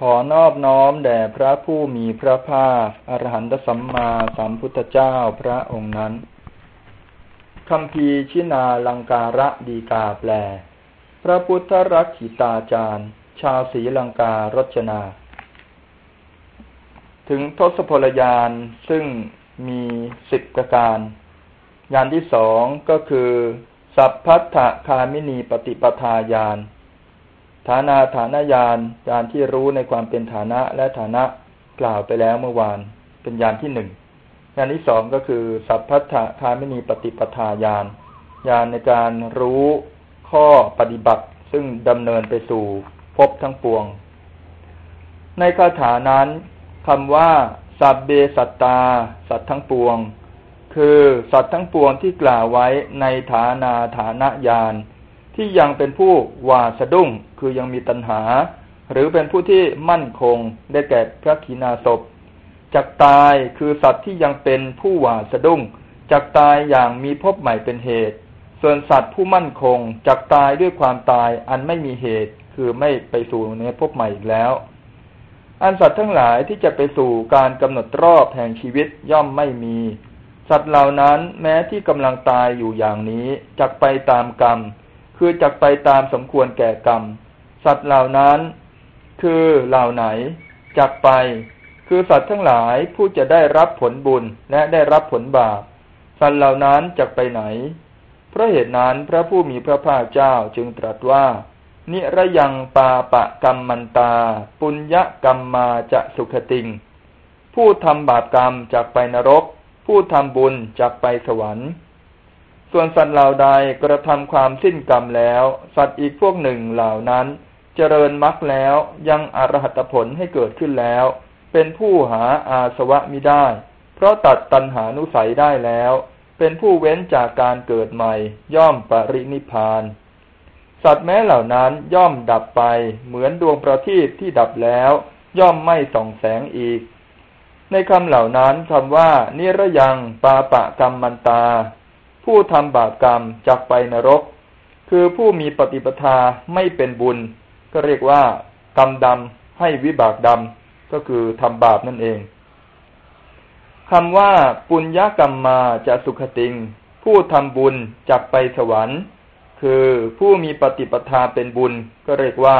ขอนอบน้อมแด่พระผู้มีพระภาคอรหันตสัมมาสัมพุทธเจ้าพระองค์นั้นคำพีชินาลังการะดีกาแปล พระพุทธรักขิตาจารย์ ชาวศรีลังการจนา ถึงทศพลยานซึ่งมีสิบประการ ยานที่สองก็คือ สัพพัทธคามินีปฏิปทาญาณ ฐานาฐานญาณญาณที่รู้ในความเป็นฐานะและฐานะกล่าวไปแล้วเมื่อวานเป็นญาณที่หนึ่งญาณที่สองก็คือ สัพพัทธคามินีปฏิปทาญาณญาณในการรู้ข้อปฏิบัติ ซึ่งดำเนินไปสู่พบทั้งปวง ในคาถานั้นคำว่าสัพเบสัตตา สัตว์ทั้งปวง คือสัตว์ทั้งปวงที่กล่าวไว้ในฐานาฐานะญาณที่ยังเป็นผู้วาสะดุ้ง คือยังมีตัณหา หรือเป็นผู้ที่มั่นคงได้แก่พระขีณาสพจักตายคือสัตว์ที่ยังเป็นผู้หวาสะดุ้งจักตายอย่างมีพบใหม่เป็นเหตุ ส่วนสัตว์ผู้มั่นคงจักตายด้วยความตายอันไม่มีเหตุ คือไม่ไปสู่ในพบใหม่อีกแล้ว อันสัตว์ทั้งหลายที่จะไปสู่การกำหนดรอบแห่งชีวิตย่อมไม่มี สัตว์เหล่านั้นแม้ที่กำลังตายอยู่อย่างนี้จักไปตามกรรม คือจักไปตามสมควรแก่กรรม สัตว์เหล่านั้น คือเหล่าไหนจักไป คือสัตว์ทั้งหลายผู้จะได้รับผลบุญและได้รับผลบาปสัตว์เหล่านั้นจักไปไหน เพราะเหตุนั้นพระผู้มีพระภาคเจ้าจึงตรัสว่า นิระยังปาปะกรรมมันตา ปุญญกรรมมาจะสุขติง ผู้ทำบาปกรรมจากไปนรก ผู้ทำบุญจากไปสวรรค์ส่วนสัตว์เหล่าใดกระทำความสิ้นกรรมแล้ว สัตว์อีกพวกหนึ่งเหล่านั้น เจริญมรรคแล้วยังอรหัตผลให้เกิดขึ้นแล้ว เป็นผู้หาอาสวะมิได้ เพราะตัดตัณหานุสัยได้แล้ว เป็นผู้เว้นจากการเกิดใหม่ ย่อมปรินิพาน สัตว์แม้เหล่านั้นย่อมดับไป เหมือนดวงประทีปที่ดับแล้ว ย่อมไม่ส่องแสงอีก ในคำเหล่านั้นคำว่า นิระยังปาปะกรรมมันตา ผู้ทำบาปกรรมจักไปนรก คือผู้มีปฏิปทาไม่เป็นบุญ ก็เรียกว่ากรรมดำให้วิบากดำก็คือทำบาปนั่นเองคำว่าปุญญกรรมมาจะสุขติง ผู้ทำบุญจักไปสวรรค์ คือผู้มีปฏิปทาเป็นบุญ ก็เรียกว่า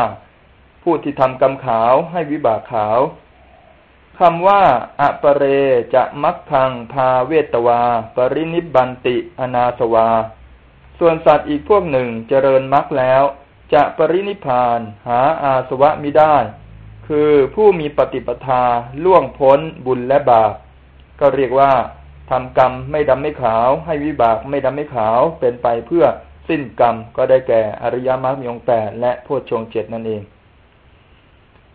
ผู้ที่ทำกรรมขาวให้วิบากขาวคำว่าอปเรจะมักพังพาเวตวา ปรินิบันติ อนาสวา ส่วนสัตว์อีกพวกหนึ่งเจริญมรรคแล้ว จะปรินิพานหาอาสวะมิได้ คือผู้มีปฏิปทาล่วงพ้นบุญและบาป ก็เรียกว่าทำกรรมไม่ดำไม่ขาว ให้วิบากไม่ดำไม่ขาวเป็นไปเพื่อสิ้นกรรมก็ได้แก่อริยมรรคมีองแปดและโพชฌงเจ็ดนั่นเอง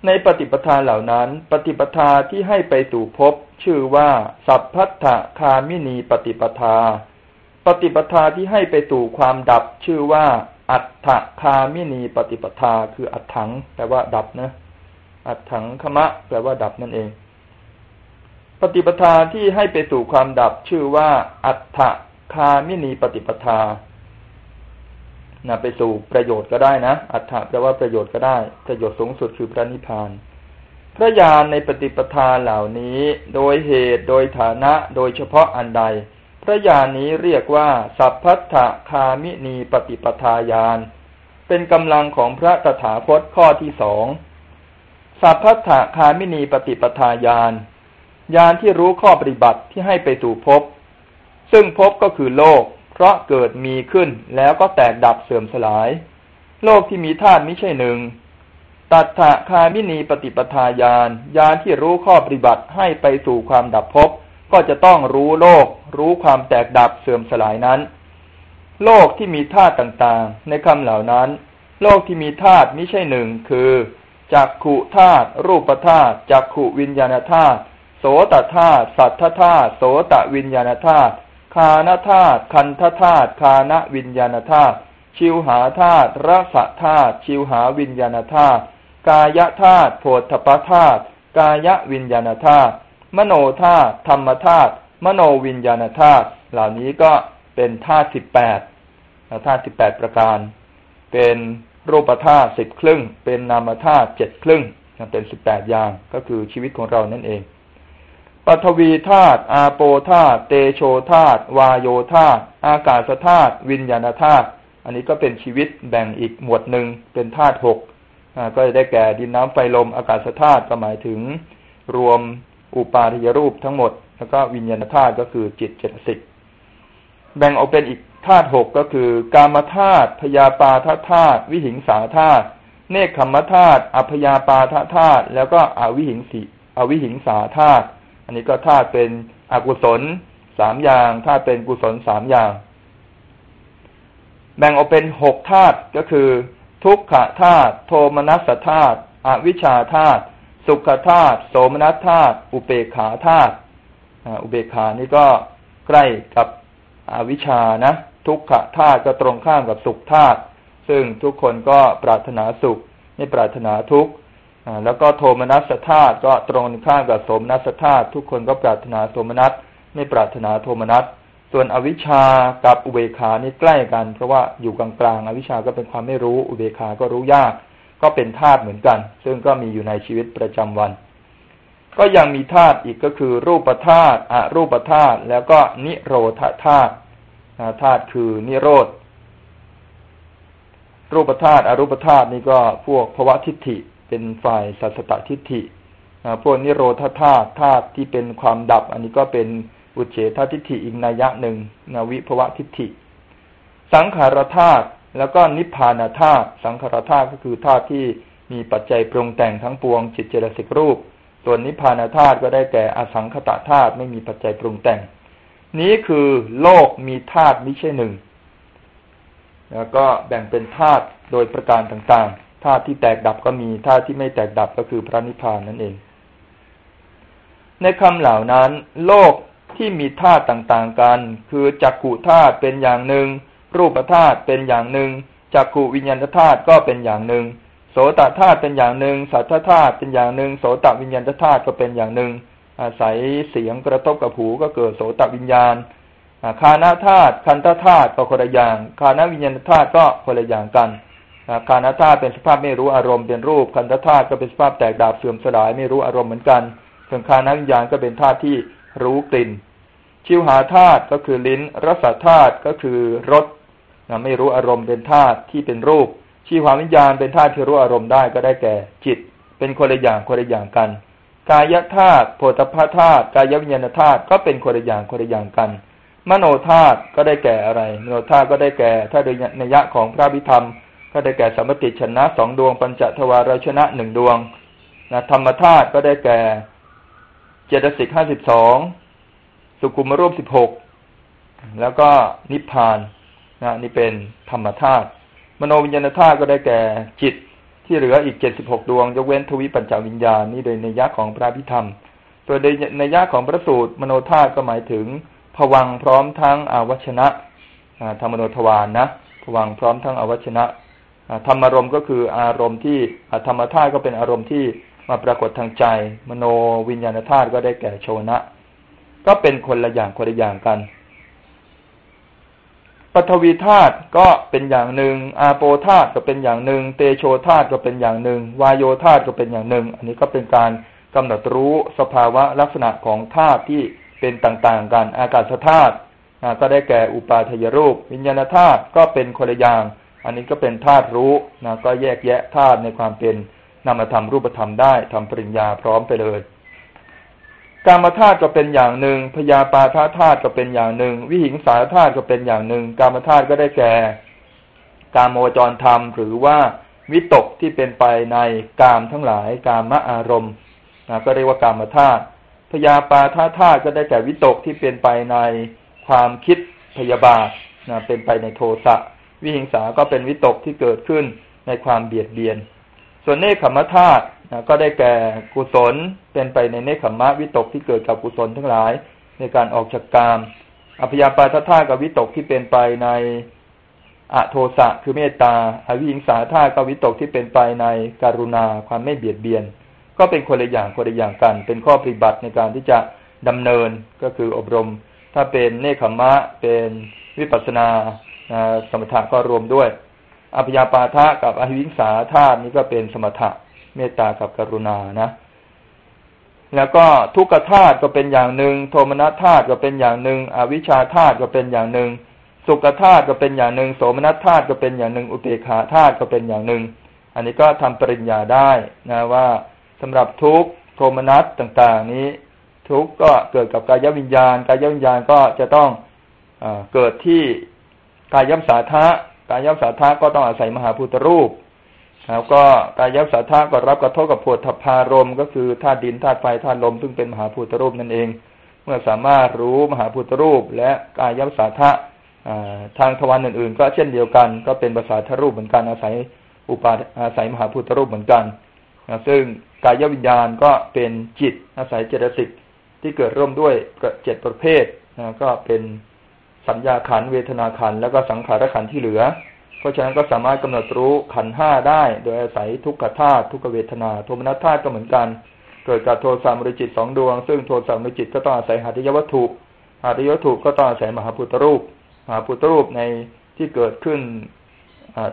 ในปฏิปทาเหล่านั้น ปฏิปทาที่ให้ไปสู่ภพชื่อว่า สัพพัทธคามินีปฏิปทา ปฏิปทาที่ให้ไปสู่ความดับชื่อว่า อัฏฐคามินีปฏิปทา คืออัฏถังแปลว่าดับนะอัฏถังคมะ แปลว่าดับนั่นเอง ปฏิปทาที่ให้ไปสู่ความดับชื่อว่าอัฏฐคามินีปฏิปทานะไปสู่ประโยชน์ก็ได้นะ อัฏฐะแปลว่าประโยชน์ก็ได้ ประโยชน์สูงสุดคือพระนิพพาน พระญาณในปฏิปทาเหล่านี้ โดยเหตุ โดยฐานะ โดยเฉพาะอันใด พระญาณนี้เรียกว่า สัพพัทธคามินีปฏิปทาญาณเป็นกำลังของพระตถาคตข้อที่สองสัพพัทธคามินีปฏิปทาญาณญาณที่รู้ข้อปฏิบัติที่ให้ไปสู่ภพซึ่งภพก็คือโลก เพราะเกิดมีขึ้นแล้วก็แตกดับเสื่อมสลาย โลกที่มีธาตุไม่ใช่หนึ่งตัถะคามินีปฏิปทาญาณญาณที่รู้ข้อปฏิบัติให้ไปสู่ความดับภพ ก็จะต้องรู้โลก รู้ความแตกดับเสื่อมสลายนั้น โลกที่มีธาตุต่างๆ ในคำเหล่านั้น โลกที่มีธาตุไม่ใช่หนึ่งคือจักขุธาตุรูปธาตุจักขุวิญญาณธาตุโสตธาตุสัทธธาตุโสตวิญญาณธาตุคานธาตุคันธธาตุคานวิญญาณธาตุชิวหาธาตุรสธาตุชิวหาวิญญาณธาตุกายธาตุโพธปธาตุกายวิญญาณธาตุ มโนธาตุธรรมธาตุมโนวิญญาณธาตุเหล่านี้ก็เป็นธาตุสิบแปดธาตุสิบแปดประการ เป็นรูปธาตุสิบครึ่ง เป็นนามธาตุเจ็ดครึ่งเป็นสิบแปดอย่างก็คือชีวิตของเรานั่นเองปฐวีธาตุอาโปธาตุเตโชธาตุวาโยธาตุอากาศธาตุวิญญาณธาตุอันนี้ก็เป็นชีวิตแบ่งอีกหมวดหนึ่งเป็นธาตุหกก็จะได้แก่ดินน้ำไฟลมอากาศธาตุก็หมายถึงรวม อุปาทิยรูปทั้งหมด แล้วก็วิญญาณธาตุก็คือจิตเจตสิกแบ่งออกเป็นอีกธาตุหกก็คือ กามธาตุพยาปาทธาตุวิหิงสาธาตุเนคขมธาตุอัพยาปาทธาตุแล้วก็อวิหิงสีอวิหิงสาธาตุอันนี้ก็ธาตุเป็นอกุศลสามอย่างธาตุเป็นกุศลสามอย่าง แบ่งออกเป็นหกธาตุก็คือ ทุกขธาตุโทมนัสธาตุอวิชชาธาตุ สุขธาตุโสมนัสธาตุอุเบกขาธาตุอุเบกขานี่ก็ใกล้กับอวิชานะ ทุกขธาตุก็ตรงข้ามกับสุขธาตุซึ่งทุกคนก็ปรารถนาสุขไม่ปรารถนาทุกข์แล้วก็โทมนัสธาตุก็ตรงข้ามกับโสมนัสธาตุทุกคนก็ปรารถนาโทมนัสไม่ปรารถนาโทมนัสส่วนอวิชากับอุเบกขานี่ใกล้กัน เพราะว่าอยู่กลางๆอวิชาก็เป็นความไม่รู้ อุเบกขาก็รู้ยาก ก็เป็นธาตุเหมือนกัน ซึ่งก็มีอยู่ในชีวิตประจำวัน ก็ยังมีธาตุอีกก็คือรูปธาตุอรูปธาตุแล้วก็นิโรธธาตุธาตุคือนิโรธรูปธาตุอรูปธาตุนี่ก็พวกภวะทิฏฐิเป็นฝ่ายสัสตทิฏฐิพวกนิโรธาธาตุธาตุที่เป็นความดับ อันนี้ก็เป็นอุเฉททิฏฐิอีกนัยยะหนึ่งนวิภวะทิฏฐิ สังขารธาตุ แล้วก็นิพพานธาตุสังขารธาตุก็คือธาตุที่มีปัจจัยปรุงแต่งทั้งปวงจิตเจริสิกรูป ส่วนนิพพานธาตุก็ได้แก่อสังขตธาตุไม่มีปัจจัยปรุงแต่ง นี้คือโลกมีธาตุไม่ใช่หนึ่งแล้วก็แบ่งเป็นธาตุโดยประการต่างๆธาตุที่แตกดับก็มีธาตุที่ไม่แตกดับก็คือพระนิพพานนั่นเอง ในคำเหล่านั้น โลกที่มีธาตุต่างๆกัน คือจักขุธาตุเป็นอย่างหนึ่ง รูปธาตุเป็นอย่างหนึ่งจักขุวิญญาณธาตุก็เป็นอย่างหนึ่ง โสตธาตุเป็นอย่างหนึ่ง สัทธธาตุเป็นอย่างหนึ่ง โสตวิญญาณธาตุก็เป็นอย่างหนึ่ง อาศัยเสียงกระทบกับหูก็เกิดโสตวิญญาณคานาธาตุคันธธาตุก็คนละอย่างคานาวิญญาณธาตุก็คนละอย่างกันคานาธาตุเป็นสภาพไม่รู้อารมณ์เป็นรูปคันธธาตุก็เป็นสภาพแตกดับเสื่อมสลายไม่รู้อารมณ์เหมือนกันส่วนคานาวิญญาณก็เป็นธาตุที่รู้กลิ่น ชิวหาธาตุก็คือลิ้นรสธาตุก็คือรส ไม่รู้อารมณ์เป็นธาตุที่เป็นรูป ชีวาวิญญาณเป็นธาตุที่รู้อารมณ์ได้ก็ได้แก่จิต เป็นคนละอย่างคนละอย่างกัน กายธาตุโพธพธาตุกายวิญญาณธาตุก็เป็นคนละอย่างคนละอย่างกัน มโนธาตุก็ได้แก่อะไร มโนธาตุก็ได้แก่ถ้าโดยนัยยะของพระพิธรรม ก็ได้แก่สัมปติชนะสองดวงปัญจทวารชนะหนึ่งดวงนะธรรมธาตุก็ได้แก่เจตสิกห้าสิบสองสุขุมรูปสิบหกแล้วก็นิพพาน นะนี่เป็นธรรมธาตุมโนวิญญาณธาตุก็ได้แก่จิตที่เหลืออีกเจ็ดสิบหกดวงยกเว้นทวิปัญจวิญญาณนี่โดยในยะของพระพิธรรม ตัวโดยในยะของพระสูตรมโนธาตุก็หมายถึงผวังพร้อมทั้งอวัชนะธรรมโนทวานนะผวังพร้อมทั้งอวัชนะธรรมารมณ์ก็คืออารมณ์ที่ธรรมธาตุก็เป็นอารมณ์ที่มาปรากฏทางใจ มโนวิญญาณธาตุก็ได้แก่โชนะ ก็เป็นคนละอย่างคนละอย่างกัน ปฐวีธาตุก็เป็นอย่างหนึ่ง อาโปธาตุก็เป็นอย่างหนึ่ง เตโชธาตุก็เป็นอย่างหนึ่ง วายโยธาตุก็เป็นอย่างหนึ่ง อันนี้ก็เป็นการกำหนดรู้สภาวะลักษณะของธาตุที่เป็นต่างๆกัน อากาศธาตุก็ได้แก่อุปาทยรูป วิญญาณธาตุก็เป็นคนละอย่าง อันนี้ก็เป็นธาตุรู้นะก็แยกแยะธาตุในความเป็นนามธรรมรูปธรรมได้ทำปริญญาพร้อมไปเลย กามธาตุก็เป็นอย่างหนึ่งพยาปาธาธาตุก็เป็นอย่างหนึ่ง วิหิงสาธาตุก็เป็นอย่างหนึ่ง กามธาตุก็ได้แก่ กามโมจรธรรม หรือว่าวิตกที่เป็นไปในกามทั้งหลาย กามะอารมณ์นะก็เรียกว่ากามธาตุพยาปาท่าท่าก็ได้แก่วิตกที่เป็นไปในความคิดพยาบาทนะเป็นไปในโทสะวิหิงสาก็เป็นวิตกที่เกิดขึ้นในความเบียดเบียน ส่วนเนคขมธาตุนะก็ได้แก่กุศลเป็นไปในเนคขมะวิตกที่เกิดกับกุศลทั้งหลาย ในการออกจากกามอภยาปาทธากับวิตกที่เป็นไปในอโทสะคือเมตตาอวิหิงสาธากับวิตกที่เป็นไปในการุณาความไม่เบียดเบียน ก็เป็นคนละอย่างคนละอย่างกัน เป็นข้อปฏิบัติในการที่จะดำเนินก็คืออบรม ถ้าเป็นเนคขมะเป็นวิปัสนาสมถะก็รวมด้วย อภิญาปาทะกับอหิวิงสาธาตุนี้ก็เป็นสมถะเมตตากับกรุณานะแล้วก็ทุกขธาตุก็เป็นอย่างหนึ่ง โทมนัสธาตุก็เป็นอย่างหนึ่ง อวิชชาธาตุก็เป็นอย่างหนึ่ง สุขธาตุก็เป็นอย่างหนึ่ง โสมนัสธาตุก็เป็นอย่างหนึ่ง อุเบกขาธาตุก็เป็นอย่างหนึ่ง อันนี้ก็ทำปริญญาได้นะว่าสำหรับทุกโทมนัสต่างๆ นี้ ทุกก็เกิดกับกายวิญญาณ กายวิญญาณก็จะต้องอเกิดที่กายยสาทะ กายยสาทะก็ต้องอาศัยมหาพุทธรูปแล้วก็กายยสาทะก็รับกระทบกับโพธพารมก็คือธาตุดินธาตุไฟธาตุลมซึ่งเป็นมหาพุทธรูปนั่นเอง เมื่อสามารถรู้มหาพุทธรูป และกายยสาทะทางทวารอื่น ๆ ก็เช่นเดียวกัน ก็เป็นภาษาทรูปเหมือนกันอาศัยอุปาอาศัยมหาพุทธรูปเหมือนกันซึ่งกายวิญญาณก็เป็นจิตอาศัยเจตสิกที่เกิดร่วมด้วยเจ็ดประเภทก็เป็น สัญญาขันเวทนาขันแล้วก็สังขารขันที่เหลือ เพราะฉะนั้นก็สามารถกำหนดรู้ขันห้าได้ โดยอาศัยทุกขธาตุทุกเวทนาโทมนัสธาตุก็เหมือนกัน เกิดจากโทสามริจิตสองดวง ซึ่งโทสามริจิตก็ต้องอาศัยหัตถยวัตถุหัตถยวัตถุก็ต้องอาศัยมหาพุทธรูปมหาพุทธรูปในที่เกิดขึ้น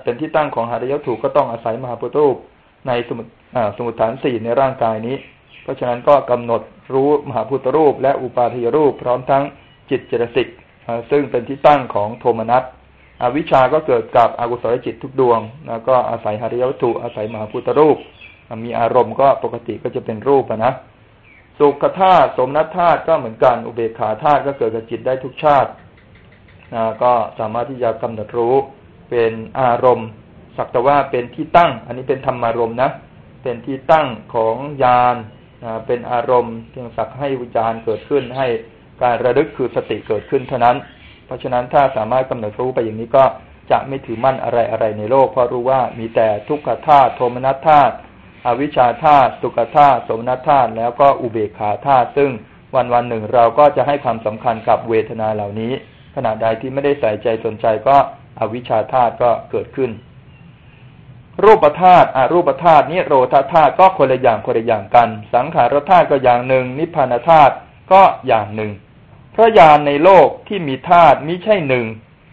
เป็นที่ตั้งของหัตถยวัตถุก็ต้องอาศัยมหาพุทธรูปในสมุดสมุดฐานสี่ในร่างกายนี้ เพราะฉะนั้นก็กำหนดรู้มหาพุทธรูป และอุปาทิยรูปพร้อมทั้งจิตเจตสิก ซึ่งเป็นที่ตั้งของโทมนัสอวิชาก็เกิดกับอกุศลจิตทุกดวง แล้วก็อาศัยหริยวัตถุอาศัยมหาพุทธรูป มีอารมณ์ก็ปกติก็จะเป็นรูปนะสุขธาตุสมนัตธาตุก็เหมือนกันอุเบกขาธาตุก็เกิดกับจิตได้ทุกชาตินะก็สามารถที่จะกำหนดรู้เป็นอารมณ์ สักแต่ว่าเป็นที่ตั้ง อันนี้เป็นธรรมารมณ์นะ เป็นที่ตั้งของญาณเป็นอารมณ์เพียงสักให้วิญญาณเกิดขึ้นให้ การระลึกคือสติเกิดขึ้นเท่านั้น เพราะฉะนั้นถ้าสามารถกำหนดรู้ไปอย่างนี้ก็จะไม่ถือมั่นอะไรอะไรในโลก เพราะรู้ว่ามีแต่ทุกขธาตุโทมนัสธาตุอวิชชาธาตุสุขธาตุสมนัสธาตุแล้วก็อุเบกขาธาตุซึ่งวันวันหนึ่งเราก็จะให้ความสำคัญกับเวทนาเหล่านี้ ขณะใดที่ไม่ได้ใส่ใจสนใจก็อวิชชาธาตุก็เกิดขึ้น รูปธาตุอรูปธาตุนิโรธาธาตุก็คนละอย่างคนละอย่างกัน สังขารธาตุก็อย่างหนึ่ง นิพพานธาตุก็อย่างหนึ่ง พระญาณในโลกที่มีธาตุมิใช่หนึ่ง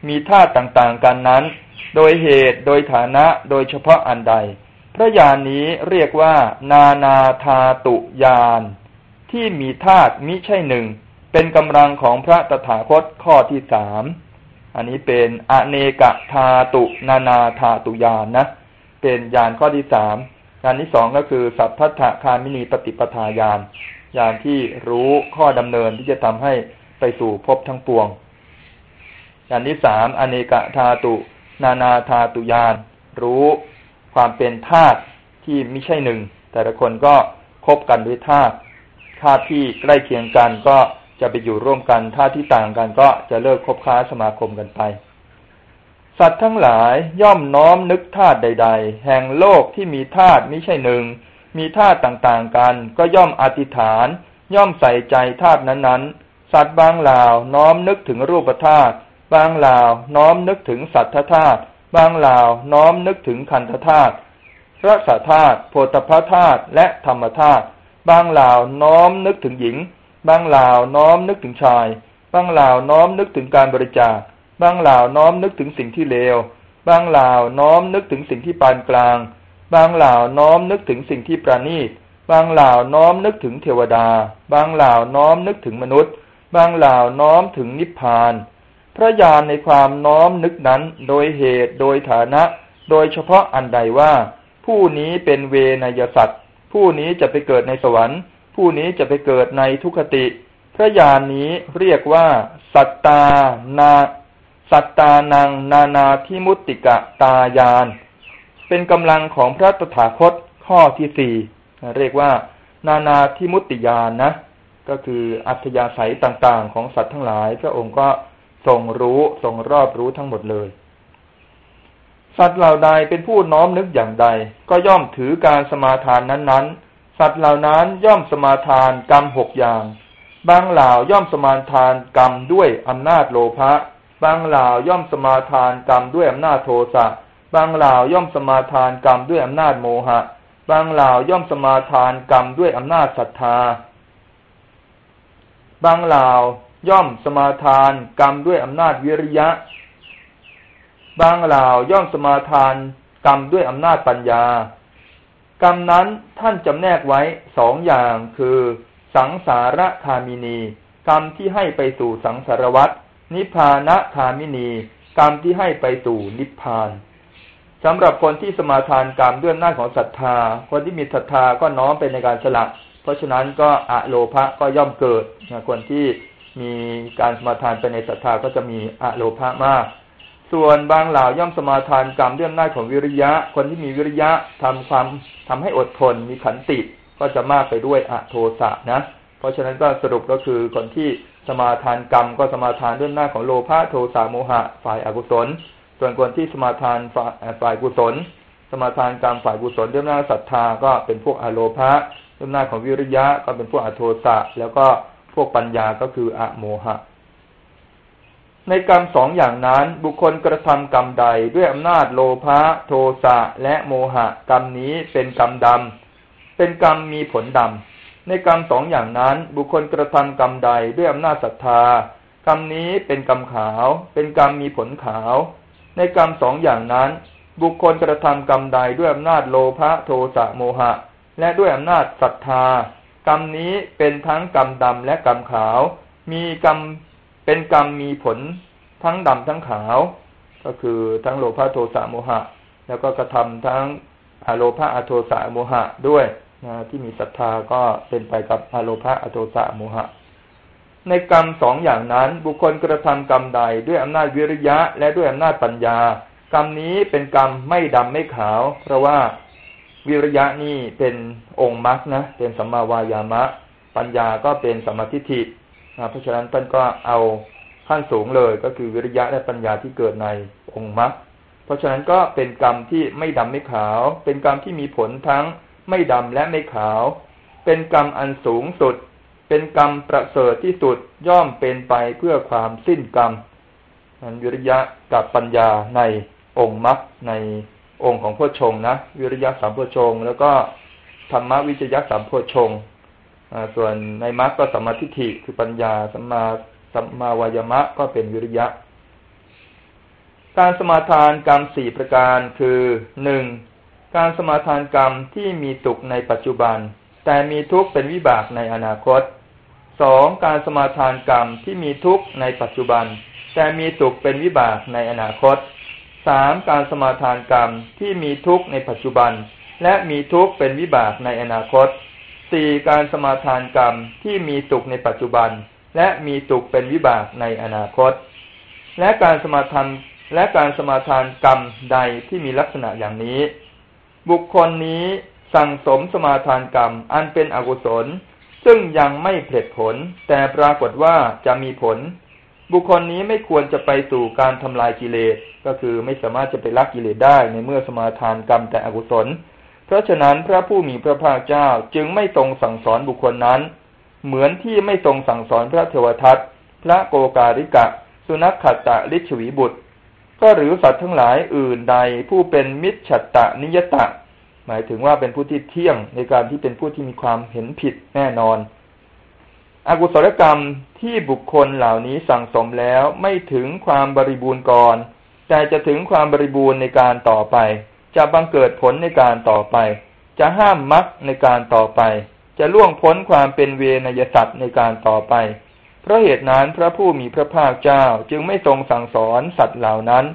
มีธาตุต่างๆกันนั้น โดยเหตุโดยฐานะโดยเฉพาะอันใด พระญาณนี้เรียกว่า นานาธาตุญาณที่มีธาตุมิใช่หนึ่ง เป็นกำลังของพระตถาคตข้อที่สามอันนี้เป็นอเนกธาตุนานาธาตุญาณนะเป็นญาณข้อที่สามญาณที่สองก็คือ สัพพัทธคามินีปฏิปทาญาณญาณที่รู้ข้อดำเนินที่จะทำให้ ไปสู่ภพทั้งปวง อย่างที่สามอเนกธาตุ นานาธาตุยาน รู้ความเป็นธาตุที่ไม่ใช่หนึ่ง แต่ละคนก็คบกันด้วยธาตุธาตุที่ใกล้เคียงกันก็จะไปอยู่ร่วมกันธาตุที่ต่างกันก็จะเลิกคบค้าสมาคมกันไป สัตว์ทั้งหลายย่อมน้อมนึกธาตุใด ๆ แห่งโลกที่มีธาตุไม่ใช่หนึ่ง มีธาตุต่างๆกัน ก็ย่อมอธิษฐาน ย่อมใส่ใจธาตุนั้น สัตว์บางเหล่าน้อมนึกถึงรูปธาตุบางเหล่าน้อมนึกถึงสัทธธาตุบางเหล่าน้อมนึกถึงคันธาตุพระสัทธาตุโพธพธาตุและธรรมธาตุบางเหล่าน้อมนึกถึงหญิง บางเหล่าน้อมนึกถึงชาย บางเหล่าน้อมนึกถึงการบริจาค บางเหล่าน้อมนึกถึงสิ่งที่เลว บางเหล่าน้อมนึกถึงสิ่งที่ปานกลาง บางเหล่าน้อมนึกถึงสิ่งที่ประณีต บางเหล่าน้อมนึกถึงเทวดา บางเหล่าน้อมนึกถึงมนุษย์ บางเหล่าน้อมถึงนิพพาน พระญาณในความน้อมนึกนั้นโดยเหตุโดยฐานะ โดยเฉพาะอันใดว่า ผู้นี้เป็นเวนยสัตว์ผู้นี้จะไปเกิดในสวรรค์ ผู้นี้จะไปเกิดในทุคติ พระญาณนนี้เรียกว่า สัตตานาสัตตานังนานาทิมุตติกะตายาน เป็นกำลังของพระตถาคตข้อที่สี่เรียกว่า นานาทิมุตติยานนะ ก็คืออัธยาศัยต่างๆ ของสัตว์ทั้งหลาย พระองค์ก็ทรงรู้ทรงรอบรู้ทั้งหมดเลย สัตว์เหล่าใดเป็นผู้น้อมนึกอย่างใด ก็ย่อมถือการสมาทานนั้นๆ สัตว์เหล่านั้นย่อมสมาทานกรรมหกอย่าง บางเหล่าย่อมสมาทานกรรมด้วยอำนาจโลภะบางเหล่าย่อมสมาทานกรรมด้วยอำนาจโทสะบางเหล่าย่อมสมาทานกรรมด้วยอำนาจโมหะ บางเหล่าย่อมสมาทานกรรมด้วยอำนาจศรัทธา บางเหล่าย่อมสมาทานกรรมด้วยอำนาจวิริยะ บางเหล่าย่อมสมาทานกรรมด้วยอำนาจปัญญา กรรมนั้นท่านจำแนกไว้สองอย่างคือ สังสารคามินี กรรมที่ให้ไปสู่สังสารวัตนิพพานะคามินี กรรมที่ให้ไปสู่นิพพานสำหรับคนที่สมาทานกรรมด้วยหน้าของศรัทธา คนที่มีศรัทธาก็น้อมไปในการสละ เพราะฉะนั้นก็อะโลภะก็ย่อมเกิดคนที่มีการสมาทานไปในศรัทธาก็จะมีอะโลภะมาก ส่วนบางเหล่าย่อมสมาทานกรรมด้วยหน้าของวิริยะ คนที่มีวิริยะทำความทำให้อดทนมีขันติก็จะมากไปด้วยอะโทสะนะ เพราะฉะนั้นก็สรุปก็คือคนที่สมาทานกรรมก็สมาทานด้วยหน้าของโลภะโทสะโมหะฝ่ายอกุศล ส่วนคนที่สมาทานฝ่ายกุศล สมาทานกรรมฝ่ายกุศลด้วยหน้าศรัทธาก็เป็นพวกอโลภะ ด้วยหน้าของวิริยะก็เป็นพวกอโทสะ แล้วก็พวกปัญญาก็คืออะโมหะ ในกรรมสองอย่างนั้นบุคคลกระทำกรรมใดด้วยอำนาจโลภะโทสะและโมหะ กรรมนี้เป็นกรรมดำเป็นกรรมมีผลดำในกรรมสองอย่างนั้น บุคคลกระทำกรรมใดด้วยอำนาจศรัทธากรรมนี้เป็นกรรมขาว เป็นกรรมมีผลขาว ในกรรมสองอย่างนั้น บุคคลกระทำกรรมใดด้วยอำนาจโลภะโทสะโมหะ และด้วยอำนาจศรัทธากรรมนี้เป็นทั้งกรรมดำและกรรมขาว มีกรรมเป็นกรรมมีผลทั้งดำทั้งขาว ก็คือทั้งโลภะโทสะโมหะ แล้วก็กระทำทั้งอโลภะอโทสะโมหะด้วยนะที่มีศรัทธาก็เป็นไปกับอโลภะอโทสะโมหะ ในกรรมสองอย่างนั้น บุคคลกระทำกรรมใดด้วยอำนาจวิริยะ และด้วยอำนาจปัญญา กรรมนี้เป็นกรรมไม่ดำไม่ขาว เพราะว่า วิริยะนี่เป็นองค์มรรคนะ เป็นสัมมาวายามะ ปัญญาก็เป็นสมาธิินะเพราะฉะนั้นท่านก็เอาขั้นสูงเลยก็คือวิริยะและปัญญาที่เกิดในองค์มรรคเพราะฉะนั้นก็เป็นกรรมที่ไม่ดำไม่ขาว เป็นกรรมที่มีผลทั้งไม่ดำและไม่ขาว เป็นกรรมอันสูงสุด เป็นกรรมประเสริฐที่สุดย่อมเป็นไปเพื่อความสิ้นกรรมวิริยะกับปัญญาในองค์มรรคใน องค์ของพุทชงนะวิริยะสามพุทชง แล้วก็ธรรมวิจยะสามพุทชงส่วนในมรรคก็สัมมาทิฏฐิคือปัญญาสัมมาสัมมาวายมะก็เป็นวิริยะ การสมาทานกรรมสี่ประการคือหนึ่งการสมาทานกรรมที่มีสุขในปัจจุบัน แต่มีทุกข์เป็นวิบากในอนาคตสองการสมาทานกรรมที่มีทุกข์ในปัจจุบัน แต่มีสุขเป็นวิบากในอนาคต สามการสมาทานกรรมที่มีทุกข์ในปัจจุบัน และมีทุกข์เป็นวิบากในอนาคตสี่การสมาทานกรรมที่มีสุขในปัจจุบัน และมีสุขเป็นวิบากในอนาคต และการสมาทานและการสมาทานกรรมใดที่มีลักษณะอย่างนี้ บุคคลนี้สั่งสมสมาทานกรรมอันเป็นอกุศล ซึ่งยังไม่เผลผล แต่ปรากฏว่าจะมีผล บุคคลนี้ไม่ควรจะไปสู่การทำลายกิเลสก็คือไม่สามารถจะไปลักกิเลสได้ในเมื่อสมาทานกรรมแต่อกุศล เพราะฉะนั้นพระผู้มีพระภาคเจ้าจึงไม่ทรงสั่งสอนบุคคลนั้น เหมือนที่ไม่ทรงสั่งสอนพระเทวทัตพระโกการิกะ สุนัขขัตตะลิชวีบุตร ก็หรือสัตว์ทั้งหลายอื่นใดผู้เป็นมิจฉัตตนิยตะ หมายถึงว่าเป็นผู้ที่เที่ยงในการที่เป็นผู้ที่มีความเห็นผิดแน่นอน อกุศลกรรม ที่บุคคลเหล่านี้สั่งสมแล้วไม่ถึงความบริบูรณ์ก่อน แต่จะถึงความบริบูรณ์ในการต่อไป จะบังเกิดผลในการต่อไป จะห้ามมรรคในการต่อไป จะล่วงพ้นความเป็นเวนยสัตว์ในการต่อไป เพราะเหตุนั้นพระผู้มีพระภาคเจ้าจึงไม่ทรงสั่งสอนสัตว์เหล่านั้น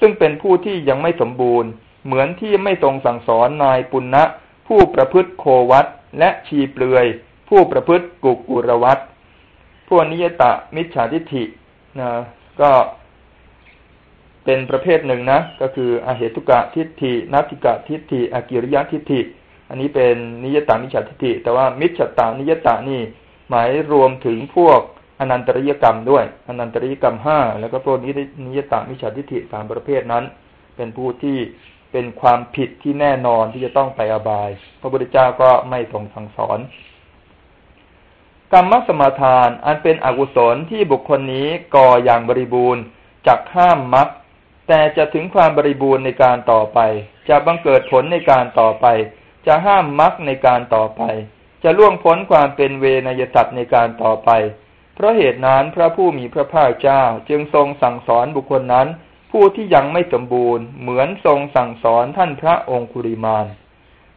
ซึ่งเป็นผู้ที่ยังไม่สมบูรณ์ เหมือนที่ไม่ทรงสั่งสอนนายปุณณะผู้ประพฤติโควัตและชีเปลือย ผู้ประพฤติกุกุรวัต พวกนิยตะมิจฉาทิฏฐินะก็เป็นประเภทหนึ่งนะ ก็คืออเหตุกะทิฏฐินัตติกะทิฏฐิอกิริยะทิฏฐิ อันนี้เป็นนิยตามิจฉาทิฏฐิ แต่ว่ามิจฉาตานิยตานี่หมายรวมถึงพวกอนันตริยกรรมด้วย อนันตริยกรรมห้าแล้วก็พวกนินิยตามิจฉาทิฏฐิสามประเภทนั้น เป็นผู้ที่เป็นความผิดที่แน่นอนที่จะต้องไปอบาย พระพุทธเจ้าก็ไม่ทรงสั่งสอน กรรมสมาทานอันเป็นอกุศลที่บุคคลนี้ก่ออย่างบริบูรณ์จักห้ามมักแต่จะถึงความบริบูรณ์ในการต่อไป จะบังเกิดผลในการต่อไป จะห้ามมักในการต่อไป จะล่วงพ้นความเป็นเวนยสัตว์ในการต่อไป เพราะเหตุนั้นพระผู้มีพระภาคเจ้าจึงทรงสั่งสอนบุคคลนั้น ผู้ที่ยังไม่สมบูรณ์ เหมือนทรงสั่งสอนท่านพระองคุริมาน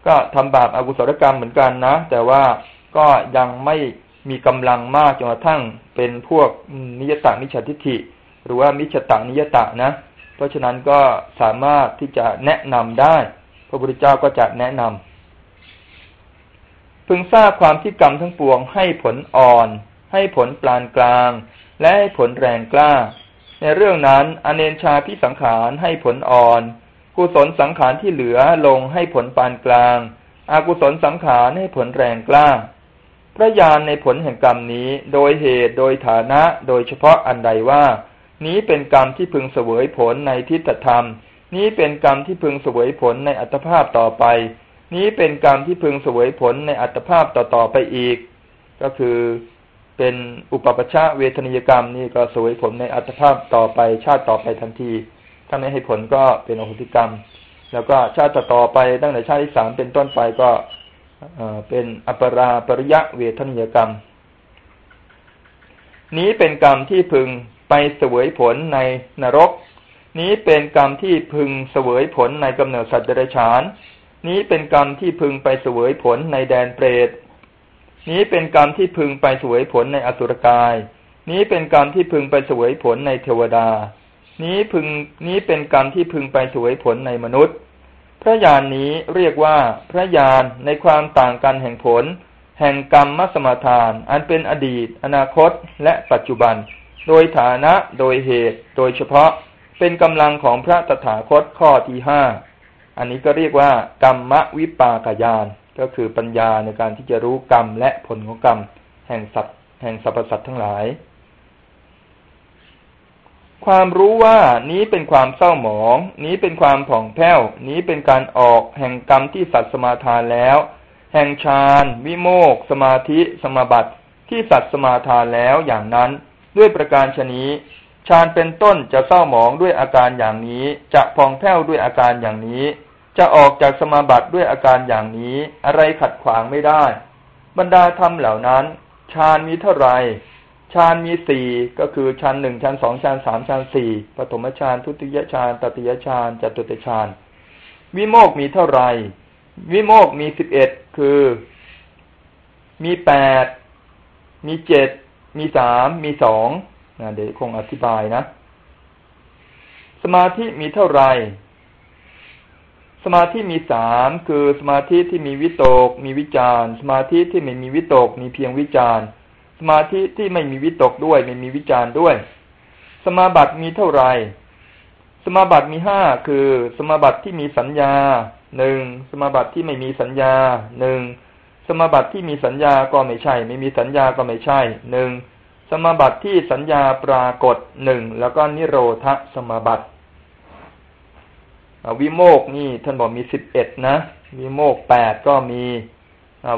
ก็ทำบาปอากุศลกรรมเหมือนกันนะ แต่ว่าก็ยังไม่ มีกำลังมากจนกระทั่งเป็นพวกนิยตามิจฉาทิฏฐิ หรือว่ามิจฉตานิยตะนะ เพราะฉะนั้นก็สามารถที่จะแนะนำได้ พระพุทธเจ้าก็จะแนะนำพึงทราบความที่กรรมทั้งปวงให้ผลอ่อน ให้ผลปลานกลาง และให้ผลแรงกล้า ในเรื่องนั้นอเนนชาพิสังขารให้ผลอ่อนกุศลสังขารที่เหลือลงให้ผลปานกลางอากุศลสังขารให้ผลแรงกล้า ระญาณในผลแห่งกรรมนี้ โดยเหตุโดยฐานะโดยเฉพาะอันใดว่า นี้เป็นกรรมที่พึงเสวยผลในทิฏฐธรรม นี้เป็นกรรมที่พึงเสวยผลในอัตภาพต่อไป นี้เป็นกรรมที่พึงเสวยผลในอัตภาพต่อๆไปอีก ก็คือเป็นอุปปัชชะเวทนิยกรรมนี่ก็สวยผลในอัตภาพต่อไปชาติต่อไปทันที ถ้าไม่ให้ผลก็เป็นอโหติกรรม แล้วก็ชาติต่อไปตั้งแต่ชาติที่สามเป็นต้นไปก็ เป็นอปราปริยะเวทนิยกรรม นี้เป็นกรรมที่พึงไปเสวยผลในนรก นี้เป็นกรรมที่พึงเสวยผลในกำเนิดสัตว์เดรัจฉาน นี้เป็นกรรมที่พึงไปเสวยผลในแดนเปรต นี้เป็นกรรมที่พึงไปเสวยผลในอสุรกาย นี้เป็นกรรมที่พึงไปเสวยผลในเทวดา นี้พึงนี้เป็นกรรมที่พึงไปเสวยผลในมนุษย์ พระญาณนนี้เรียกว่าพระญาณในความต่างกันแห่งผล แห่งกรรมมัสมาทาน อันเป็นอดีต อนาคต และปัจจุบัน โดยฐานะโดยเหตุ โดยเฉพาะเป็นกำลังของพระตถาคตข้อที่ห้าอันนี้ก็เรียกว่ากรรมวิปากายานก็คือปัญญาในการที่จะรู้กรรมและผลของกรรม แห่งสัตว์แห่งสรรพสัตว์ทั้งหลาย ความรู้ว่านี้เป็นความเศร้าหมอง นี้เป็นความผ่องแผ้ว นี้เป็นการออกแห่งกรรมที่สัตว์สมาทานแล้ว แห่งฌานวิโมก สมาธิ สมาบัติ ที่สัตว์สมาทานแล้วอย่างนั้น ด้วยประการชนี้ฌานเป็นต้นจะเศร้าหมองด้วยอาการอย่างนี้ จะผ่องแผ้วด้วยอาการอย่างนี้ จะออกจากสมาบัติด้วยอาการอย่างนี้ อะไรขัดขวางไม่ได้ บรรดาธรรมเหล่านั้นฌานมีเท่าไร ฌานมีสี่ก็คือฌานหนึ่งฌานสองฌานสามฌานสี่ปฐมฌานทุติยฌานตติยฌานจตุตฌานวิโมกมีเท่าไหร่ วิโมกมีสิบเอ็ดคือ มีแปดมีเจ็ดมีสามมีสองนะเดี๋ยวคงอธิบายนะ สมาธิมีเท่าไหร่สมาธิมีสามคือสมาธิที่มีวิตก มีวิจารสมาธิที่ไม่มีวิตก มีเพียงวิจาร สมาธิที่ไม่มีวิตกด้วย ไม่มีวิจารด้วย สมาบัติมีเท่าไหร่สมาบัติมีห้าคือ สมาบัติที่มีสัญญาหนึ่งสมาบัติที่ไม่มีสัญญาหนึ่งสมาบัติที่มีสัญญาก็ไม่ใช่ ไม่มีสัญญาก็ไม่ใช่หนึ่งสมาบัติที่สัญญาปรากฏหนึ่งแล้วก็นิโรธสมาบัติวิโมกข์นี่ท่านบอกมีสิบเอ็ดนะ วิโมกข์แปดก็มี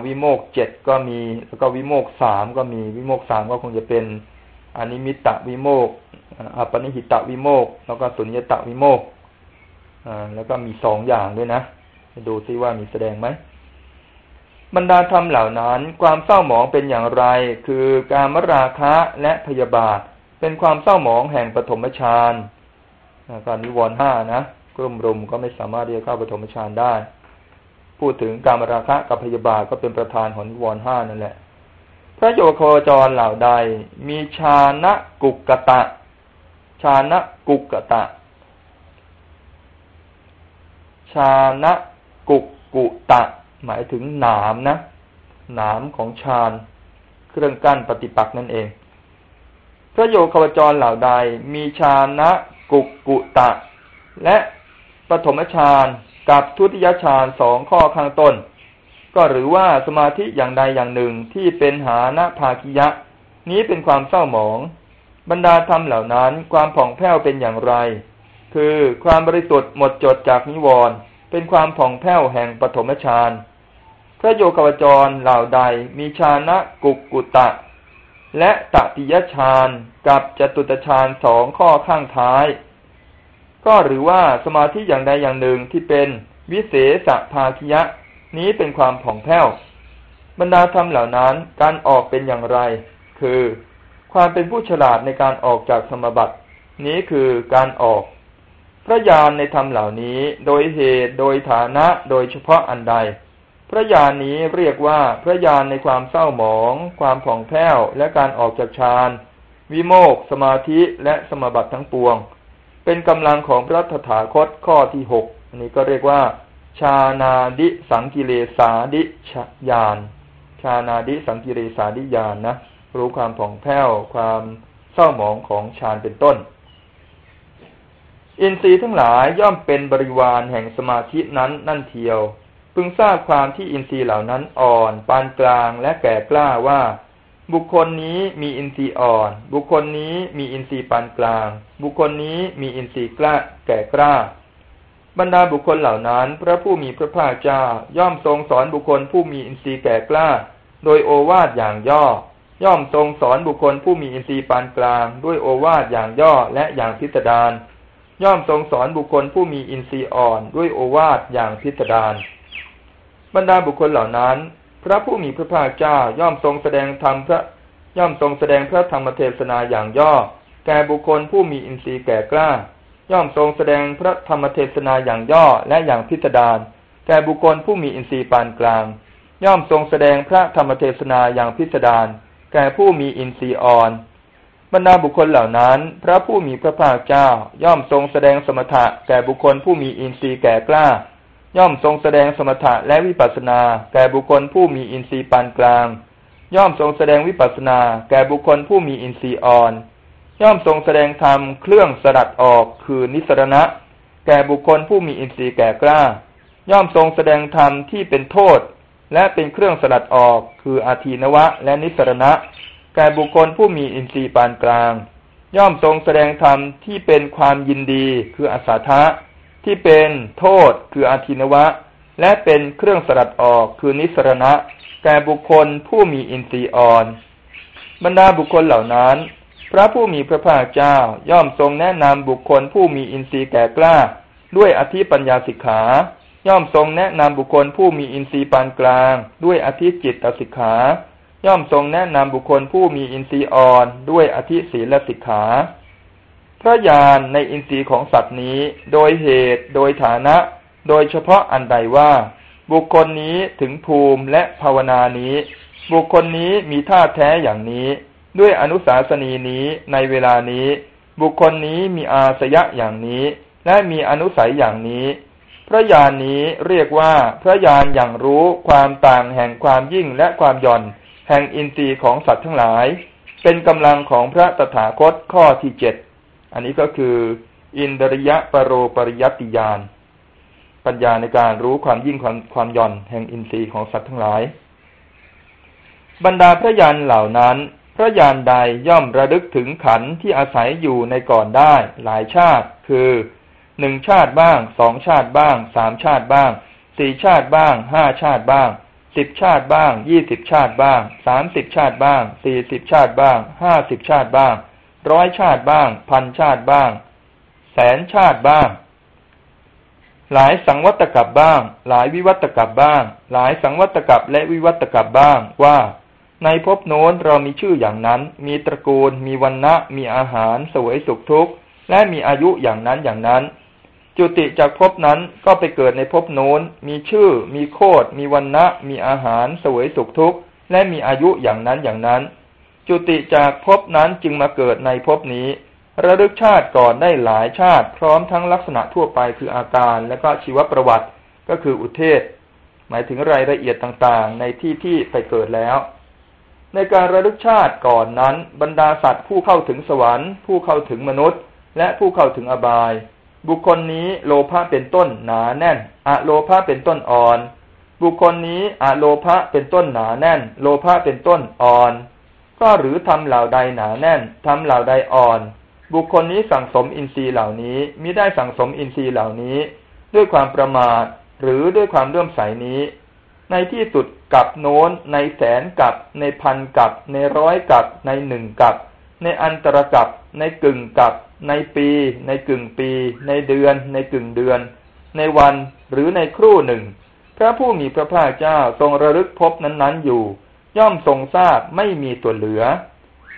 วิโมกข์เจ็ดก็มี แล้วก็วิโมกข์สามก็มีวิโมกข์สามก็คงจะเป็นอนิมิตตะวิโมกข์อัปปณิหิตะวิโมกข์แล้วก็สุญญตะวิโมกข์แล้วก็มีสองอย่างด้วยนะดูซิว่ามีแสดงไหมบรรดาธรรมเหล่านั้น ความเศร้าหมองเป็นอย่างไร คือการมราคะและพยาบาท เป็นความเศร้าหมองแห่งปฐมฌานการนิวรณ์ห้านะกลุ่มรุมก็ไม่สามารถเรียกเข้าปฐมฌานได้ พูดถึงการมราคะกับพยาบาทก็เป็นประธานของนิวรณ์ห้านั่นแหละ พระโยโคจรเหล่าใด มีชานะกุกกะตะ ชานะกุกกะตะ ชานะกุกกุตะ หมายถึงหนามนะ หนามของฌานเครื่องกั้นปฏิปักษ์นั่นเอง พระโยคาวจรเหล่าใด มีชานะกุกกุตะ และปฐมฌาน กับทุติยฌานสองข้อข้างต้น ก็หรือว่าสมาธิอย่างใดอย่างหนึ่งที่เป็นหานะภาคิยะ นี้เป็นความเศร้าหมอง บรรดาธรรมเหล่านั้นความผ่องแผ้วเป็นอย่างไร คือความบริสุทธิ์หมดจดจากนิวรณ์เป็นความผ่องแผ้วแห่งปฐมฌานพระโยคาวจรเหล่าใดมีฌานะกุกกุตะ และตติยฌานกับจตุตฌานสองข้อข้างท้าย ก็หรือว่าสมาธิอย่างใดอย่างหนึ่งที่เป็นวิเศษภาคิยะ นี้เป็นความผ่องแผ้ว บรรดาธรรมเหล่านั้นการออกเป็นอย่างไร คือ ความเป็นผู้ฉลาดในการออกจากสมบัติ นี้คือการออก พระญาณในธรรมเหล่านี้ โดยเหตุโดยฐานะโดยเฉพาะอันใด พระญาณนี้เรียกว่าพระญาณในความเศร้าหมอง ความผ่องแผ้วและการออกจากฌานวิโมกสมาธิและสมบัติทั้งปวง เป็นกำลังของพระตถาคตข้อที่หกอันนี้ก็เรียกว่า ชานาดิสังกิเลสาดิชญาณชานาดิสังกิเลสาดิญาณนะรู้ความผ่องแผ้วความเศร้าหมองของฌานเป็นต้น อินทรีย์ทั้งหลายย่อมเป็นบริวารแห่งสมาธินั้นนั่นเทียว พึงทราบความที่อินทรีย์เหล่านั้นอ่อน ปานกลางและแก่กล้าว่า บุคคลนี้มีอินทรีย์อ่อน บุคคลนี้มีอินทรีย์ปานกลาง บุคคลนี้มีอินทรีย์กล้าแก่กล้า บรรดาบุคคลเหล่านั้น พระผู้มีพระภาคเจ้าย่อมทรงสอนบุคคลผู้มีอินทรีย์แก่กล้า โดยโอวาทอย่างย่อ ย่อมทรงสอนบุคคลผู้มีอินทรีย์ปานกลาง ด้วยโอวาทอย่างย่อและอย่างพิสดาร ย่อมทรงสอนบุคคลผู้มีอินทรีย์อ่อน ด้วยโอวาทอย่างพิสดาร บรรดาบุคคลเหล่านั้น พระผู้มีพระภาคเจ้าย่อมทรงแสดงธรรมพระย่อมทรงแสดงพระธรรมเทศนาอย่างย่อ แก่บุคคลผู้มีอินทรีย์แก่กล้า ย่อมทรงแสดงพระธรรมเทศนาอย่างย่อและอย่างพิสดารแก่บุคคลผู้มีอินทรีย์ปานกลาง ย่อมทรงแสดงพระธรรมเทศนาอย่างพิสดารแก่ผู้มีอินทรีย์อ่อนบรรดาบุคคลเหล่านั้น พระผู้มีพระภาคเจ้าย่อมทรงแสดงสมถะแก่บุคคลผู้มีอินทรีย์แก่กล้า ย่อมทรงแสดงสมถะและวิปัสสนาแก่บุคคลผู้มีอินทรีย์ปานกลาง ย่อมทรงแสดงวิปัสสนาแก่บุคคลผู้มีอินทรีย์อ่อน ย่อมทรงแสดงธรรมเครื่องสลัดออกคือนิสรณะ แก่บุคคลผู้มีอินทรีย์แก่กล้า ย่อมทรงแสดงธรรมที่เป็นโทษ และเป็นเครื่องสลัดออกคืออาทีนวะ และนิสรณะ แก่บุคคลผู้มีอินทรีย์ปานกลาง ย่อมทรงแสดงธรรมที่เป็นความยินดีคืออาสาทะ ที่เป็นโทษคืออาทินวะ และเป็นเครื่องสลัดออกคือนิสรณะ แก่บุคคลผู้มีอินทรีย์อ่อน บรรดาบุคคลเหล่านั้น พระผู้มีพระภาคเจ้าย่อมทรงแนะนำบุคคลผู้มีอินทรีย์แก่กล้า ด้วยอธิปัญญาสิกขา ย่อมทรงแนะนำบุคคลผู้มีอินทรีย์ปานกลาง ด้วยอธิจิตตสิกขาย่อมทรงแนะนำบุคคลผู้มีอินทรีย์อ่อน ด้วยอธิศีลสิกขา พระญาณในอินทรีย์ของสัตว์นี้ โดยเหตุ โดยฐานะ โดยเฉพาะอันใดว่า บุคคลนี้ถึงภูมิและภาวนานี้ บุคคลนี้มีท่าแท้อย่างนี้ ด้วยอนุสาสนีนี้ในเวลานี้ บุคคลนี้มีอาสยะอย่างนี้ และมีอนุสัยอย่างนี้ พระญาณนนี้เรียกว่าพระญาณอย่างรู้ความต่างแห่งความยิ่งและความหย่อน แห่งอินทรีย์ของสัตว์ทั้งหลาย เป็นกำลังของพระตถาคตข้อที่เจ็ด อันนี้ก็คือ อินทริยะปรโรปริยติญาณปัญญาในการรู้ความยิ่งความความย่อนแห่งอินทรีย์ของสัตว์ทั้งหลาย บรรดาพระญาณเหล่านั้น พระญาณใดย่อมระลึกถึงขันที่อาศัยอยู่ในก่อนได้ หลายชาติ คือหนึ่งชาติบ้างสองชาติบ้างสามชาติบ้างสี่ชาติบ้างห้าชาติบ้างสิบชาติบ้างยี่สิบชาติบ้างสามสิบชาติบ้างสี่สิบชาติบ้างห้าสิบชาติบ้าง ร้อยชาติบ้าง พันชาติบ้าง แสนชาติบ้าง หลายสังวัตกับบ้าง หลายวิวัตกับบ้าง หลายสังวัตกับและวิวัตกับบ้างว่า ในภพโน้นเรามีชื่ออย่างนั้น มีตระกูล มีวันณะมีอาหารสวยสุขทุกข์และมีอายุอย่างนั้นอย่างนั้น จุติจากภพนั้นก็ไปเกิดในภพโน้น มีชื่อ มีโคดมีวันนะมีอาหารสวยสุขทุกข์และมีอายุอย่างนั้นอย่างนั้น จุติจากภพนั้นจึงมาเกิดในภพนี้ ระลึกชาติก่อนได้หลายชาติ พร้อมทั้งลักษณะทั่วไปคืออาการและก็ชีวประวัติก็คืออุเทศ หมายถึงรายละเอียดต่างๆ ในที่ที่ไปเกิดแล้ว ในการระลึกชาติก่อนนั้น บรรดาสัตว์ผู้เข้าถึงสวรรค์ ผู้เข้าถึงมนุษย์ และผู้เข้าถึงอบาย บุคคลนี้โลภะเป็นต้นหนาแน่นอะโลภะเป็นต้นอ่อน บุคคลนี้อะโลภะเป็นต้นหนาแน่น โลภะเป็นต้นอ่อน ก็หรือทำเหล่าใดหนาแน่นทำเหล่าใดอ่อน บุคคลนี้สั่งสมอินทรีย์เหล่านี้มิได้สั่งสมอินทรีย์เหล่านี้ ด้วยความประมาทหรือด้วยความเลื่อมใสนี้ ในที่สุดกับโน้น ในแสนกับ ในพันกับ ในร้อยกับ ในหนึ่งกับ ในอันตรกับ ในกึ่งกับ ในปี ในกึ่งปี ในเดือน ในกึ่งเดือน ในวันหรือในครู่หนึ่ง พระผู้มีพระภาคเจ้าทรงระลึกพบนั้นๆอยู่ ย่อมทรงทราบไม่มีตัวเหลือ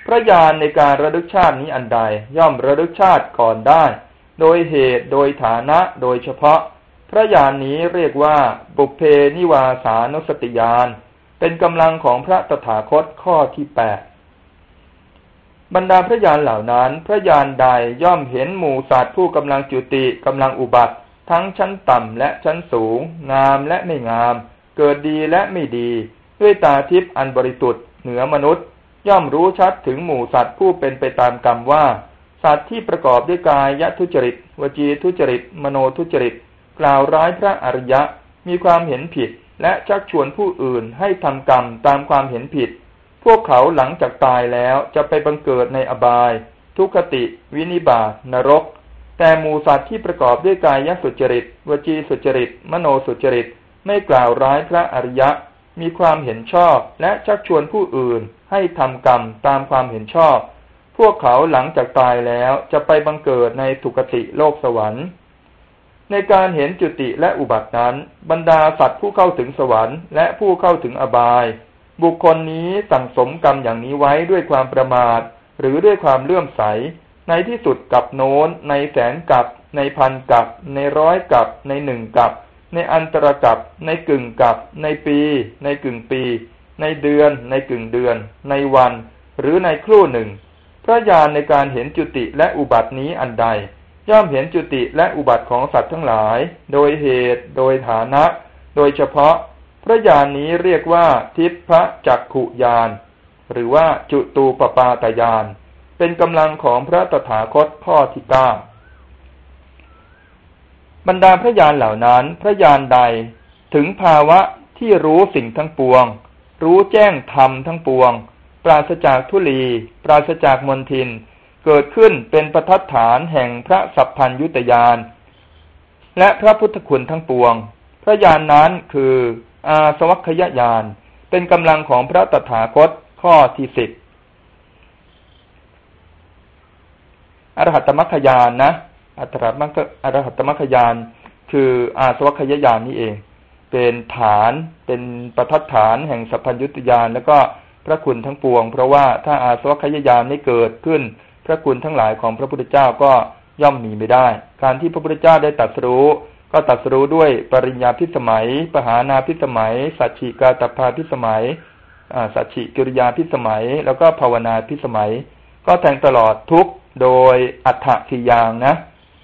พระญาณในการระลึกชาตินี้อันใด ย่อมระลึกชาติก่อนได้ โดยเหตุโดยฐานะโดยเฉพาะ พระญาณนนี้เรียกว่าบุพเพนิวาสานุสติญาณเป็นกำลังของพระตถาคตข้อที่แปดบรรดาพระญาณเหล่านั้น พระญาณใดย่อมเห็นหมู่สัตว์ผู้กำลังจุติกำลังอุบัติ ทั้งชั้นต่ำและชั้นสูง งามและไม่งาม เกิดดีและไม่ดี ด้วยตาทิพย์อันบริสุทธิ์เหนือมนุษย์ ย่อมรู้ชัดถึงหมู่สัตว์ผู้เป็นไปตามกรรมว่า สัตว์ที่ประกอบด้วยกายยทุจริต วจีทุจริต มโนทุจริต กล่าวร้ายพระอริยะ มีความเห็นผิดและชักชวนผู้อื่นให้ทำกรรมตามความเห็นผิด พวกเขาหลังจากตายแล้วจะไปบังเกิดในอบาย ทุกขติ วินิบาตนรก แต่หมูสัตว์ที่ประกอบด้วยกายสุจริต วจีสุจริต มโนสุจริต ไม่กล่าวร้ายพระอริยะ มีความเห็นชอบและชักชวนผู้อื่นให้ทำกรรมตามความเห็นชอบ พวกเขาหลังจากตายแล้วจะไปบังเกิดในทุกติโลกสวรรค์ ในการเห็นจุติและอุบัตินั้น บรรดาสัตว์ผู้เข้าถึงสวรรค์และผู้เข้าถึงอบาย บุคคลนี้สั่งสมกรรมอย่างนี้ไว้ด้วยความประมาท หรือด้วยความเลื่อมใส ในที่สุดกับโน้น ในแสนกับ ในพันกับ ในร้อยกับ ในหนึ่งกับ ในอันตรกับ ในกึ่งกับ ในปี ในกึ่งปี ในเดือน ในกึ่งเดือน ในวัน หรือในครู่หนึ่ง พระญาณในการเห็นจุติและอุบัตินี้อันใด ย่อมเห็นจุติและอุบัติของสัตว์ทั้งหลาย โดยเหตุ โดยฐานะ โดยเฉพาะ พระญาณนี้เรียกว่าทิพะจักขุญาณหรือว่าจุตูปปาตญาณเป็นกำลังของพระตถาคตข้อที่เก้า บรรดาพระญาณเหล่านั้น พระญาณใดถึงภาวะที่รู้สิ่งทั้งปวง รู้แจ้งธรรมทั้งปวง ปราศจากทุลี ปราศจากมนทิน เกิดขึ้นเป็นประทัดฐานแห่งพระสัพพัญยุตยานและพระพุทธคุณทั้งปวง พระญานนั้นคืออาสวัคยญาณเป็นกำลังของพระตถาคตข้อที่สิบอรหัตมัคคยานนะ อรหัตมัคอรหัตมัคคยาน คืออาสวัคยญาณนี่เอง เป็นฐานเป็นประทัดฐานแห่งสัพพัญญุตยานแล้วก็พระคุณทั้งปวง เพราะว่าถ้าอาสวัคยญาณไม่เกิดขึ้น พระคุณทั้งหลายของพระพุทธเจ้าก็ย่อมมีไม่ได้ การที่พระพุทธเจ้าได้ตรัสรู้ ก็ตัดสู้ด้วยปริญญาพิสมัย ปหานาพิสมัย สัจฉิกาตภาพิสมัยสัจฉิกิริยาพิสมัย แล้วก็ภาวนาพิสมัย ก็แทงตลอดทุกโดยอัฏฐสียางนะ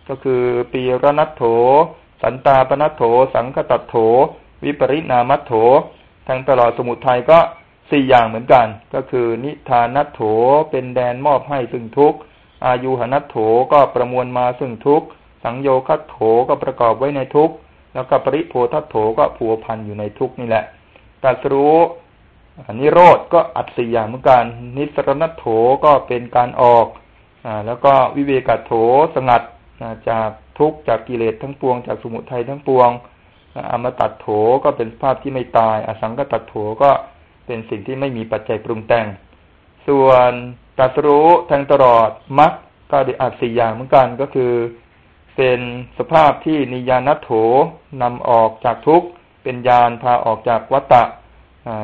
ก็คือปีรนัตโถ สันตาปนัตโถ สังคตัตโถ วิปริณามัตโถแทงตลอดสมุทัยก็สี่อย่างเหมือนกัน ก็คือนิทานัตโถเป็นแดนมอบให้ซึ่งทุกอายุหนัตโถก็ประมวลมาซึ่งทุกสังโยคัตโถก็ประกอบไว้ในทุกแล้วก็ปริโพทัตโถก็ผัวพันอยู่ในทุกนี่แหละตัสรู้นิโรธก็อัดสี่อย่างเหมือนกัน นิสรณโถก็เป็นการออกอ่าแล้วก็วิเวกัตโถสงัด จากทุกจากกิเลสทั้งปวง จากสมุทัยทั้งปวงอมตัดโถก็เป็นภาพที่ไม่ตาย อสังกตัดโถก็เป็นสิ่งที่ไม่มีปัจจัยปรุงแต่ง ส่วนตัสรู้ทางตลอดมรรคก็ได้อัดสี่อย่างเหมือนกันก็คือ เป็นสภาพที่นิยานัตโถนำออกจากทุกข์เป็นญาณพาออกจากวัตตะ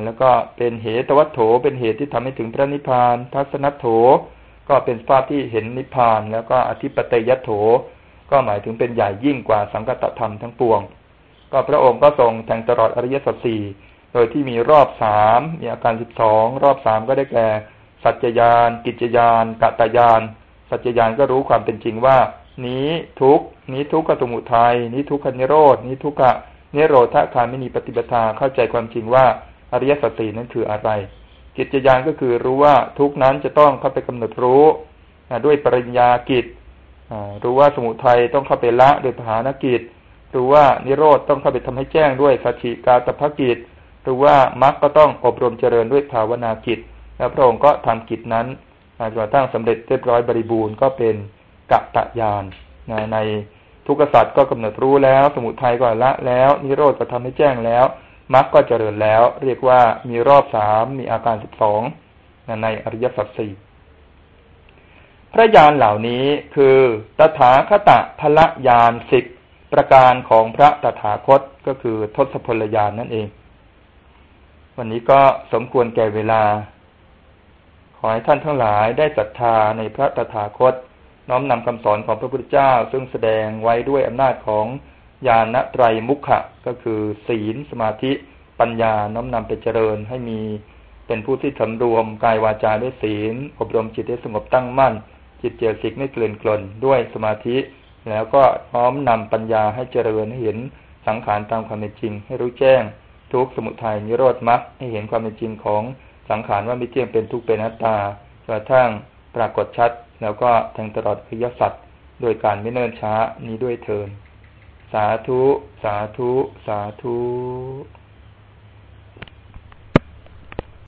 แล้วก็เป็นเหตุวัตโถ เป็นเหตุที่ทำให้ถึงพระนิพพาน ทัศนัตโถ ก็เป็นภาพที่เห็นนิพพาน แล้วก็อธิปเตยโถ ก็หมายถึงเป็นใหญ่ยิ่งกว่าสังกตธรรมทั้งปวง ก็พระองค์ก็ทรงแทงตลอดอริยสัจสี่โดยที่มีรอบสามมีอาการสิบสองรอบสามก็ได้แก่ สัจจยานกิจยานกัตตยาน สัจจยานก็รู้ความเป็นจริงว่า นี้ทุกนี้ทุกขสมุทัยนี้ทุกขนิโรดนี้ทุกขนิโรธคามินีปฏิปทาเข้าใจความจริงว่าอริยสัจสี่นั้นคืออะไร กิจยานก็คือรู้ว่าทุกนั้นจะต้องเข้าไปกำหนดรู้ด้วยปริญญากิจรู้ว่าสมุทัยต้องเข้าไปละโดยภานกิจ รู้ว่านิโรธต้องเข้าไปทำให้แจ้งด้วยสัจฉิกาตภกิจ รู้ว่ามรรคก็ต้องอบรมเจริญด้วยภาวนากิจ แล้วพระองค์ก็ทำกิจนั้นจนกระทั่งสำเร็จเรียบร้อยบริบูรณ์ก็เป็นกะตะยานในทุกขสัตว์ก็กำหนดรู้แล้ว สมุทัยก็ละแล้ว นิโรธก็ทำให้แจ้งแล้ว มรรคก็เจริญแล้ว เรียกว่ามีรอบสามมีอาการสิบสองในอริยสัจสี่พระญาณเหล่านี้คือตถาคตพละญาณสิบประการของพระตถาคตก็คือทศพลญาณนั่นเอง วันนี้ก็สมควรแก่เวลา ขอให้ท่านทั้งหลายได้ศรัทธาในพระตถาคต น้อมนำคำสอนของพระพุทธเจ้า ซึ่งแสดงไว้ด้วยอำนาจของ ญาณไตรมุขะก็คือศีลสมาธิปัญญาน้อมนำไปเจริญให้มีเป็นผู้ที่สำรวมกายวาจาด้วยศีล อบรมจิตให้สงบตั้งมั่น จิตเจสิกไม่เกลื่อนกลนด้วยสมาธิ แล้วก็น้อมนำปัญญาให้เจริญให้เห็นสังขารตามความเป็นจริง ให้รู้แจ้ง ทุกสมุทัยนิโรธมรรคให้เห็นความเป็นจริงของสังขารว่าไม่เที่ยงเป็นทุกข์เป็นนัตตากระทั่งปรากฏชัด แล้วก็แทงตลอดอริยสัจโดยการไม่เนิ่นช้านี้ด้วยเทิน สาธุ สาธุ สาธุ